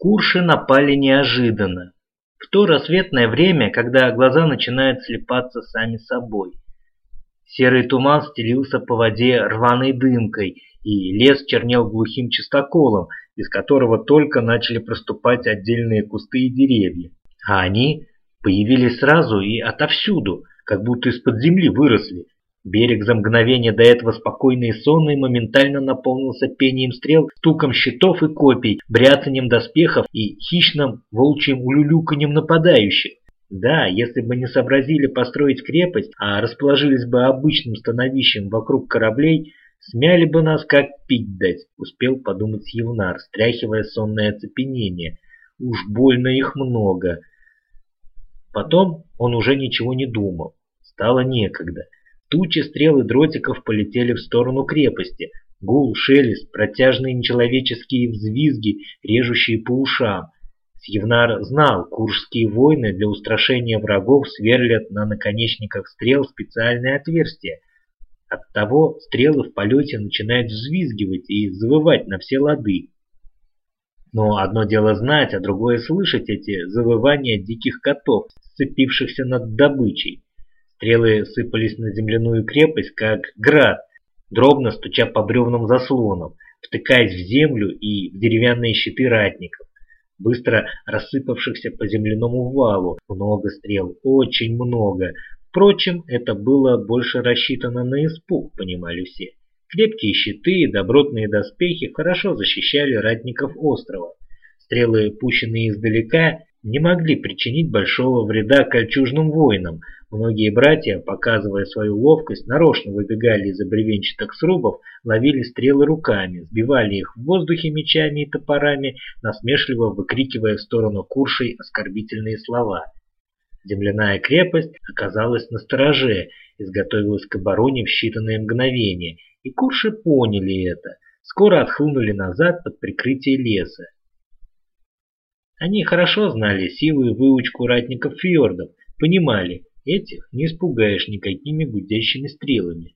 Курши напали неожиданно, в то рассветное время, когда глаза начинают слепаться сами собой. Серый туман стелился по воде рваной дымкой, и лес чернел глухим чистоколом, из которого только начали проступать отдельные кусты и деревья. А они появились сразу и отовсюду, как будто из-под земли выросли. Берег за мгновение до этого спокойный и сонный моментально наполнился пением стрел, стуком щитов и копий, бряцанием доспехов и хищным волчьим улюлюканьем нападающих. Да, если бы не сообразили построить крепость, а расположились бы обычным становищем вокруг кораблей, смяли бы нас, как пить дать, успел подумать Евнар, стряхивая сонное оцепенение. Уж больно их много. Потом он уже ничего не думал. Стало некогда. Тучи стрел и дротиков полетели в сторону крепости. Гул, шелест, протяжные нечеловеческие взвизги, режущие по ушам. Сьевнар знал, куршские войны для устрашения врагов сверлят на наконечниках стрел специальные отверстия. Оттого стрелы в полете начинают взвизгивать и завывать на все лады. Но одно дело знать, а другое слышать эти завывания диких котов, сцепившихся над добычей. Стрелы сыпались на земляную крепость, как град, дробно стуча по бревнам заслонам, втыкаясь в землю и в деревянные щиты ратников быстро рассыпавшихся по земляному валу. Много стрел, очень много. Впрочем, это было больше рассчитано на испуг, понимали все. Крепкие щиты и добротные доспехи хорошо защищали ратников острова. Стрелы, пущенные издалека, не могли причинить большого вреда кольчужным воинам. Многие братья, показывая свою ловкость, нарочно выбегали из-за срубов, ловили стрелы руками, сбивали их в воздухе мечами и топорами, насмешливо выкрикивая в сторону куршей оскорбительные слова. Земляная крепость оказалась на стороже, изготовилась к обороне в считанные мгновения, и курши поняли это, скоро отхлынули назад под прикрытие леса. Они хорошо знали силу и выучку ратников фьордов, понимали, этих не испугаешь никакими гудящими стрелами.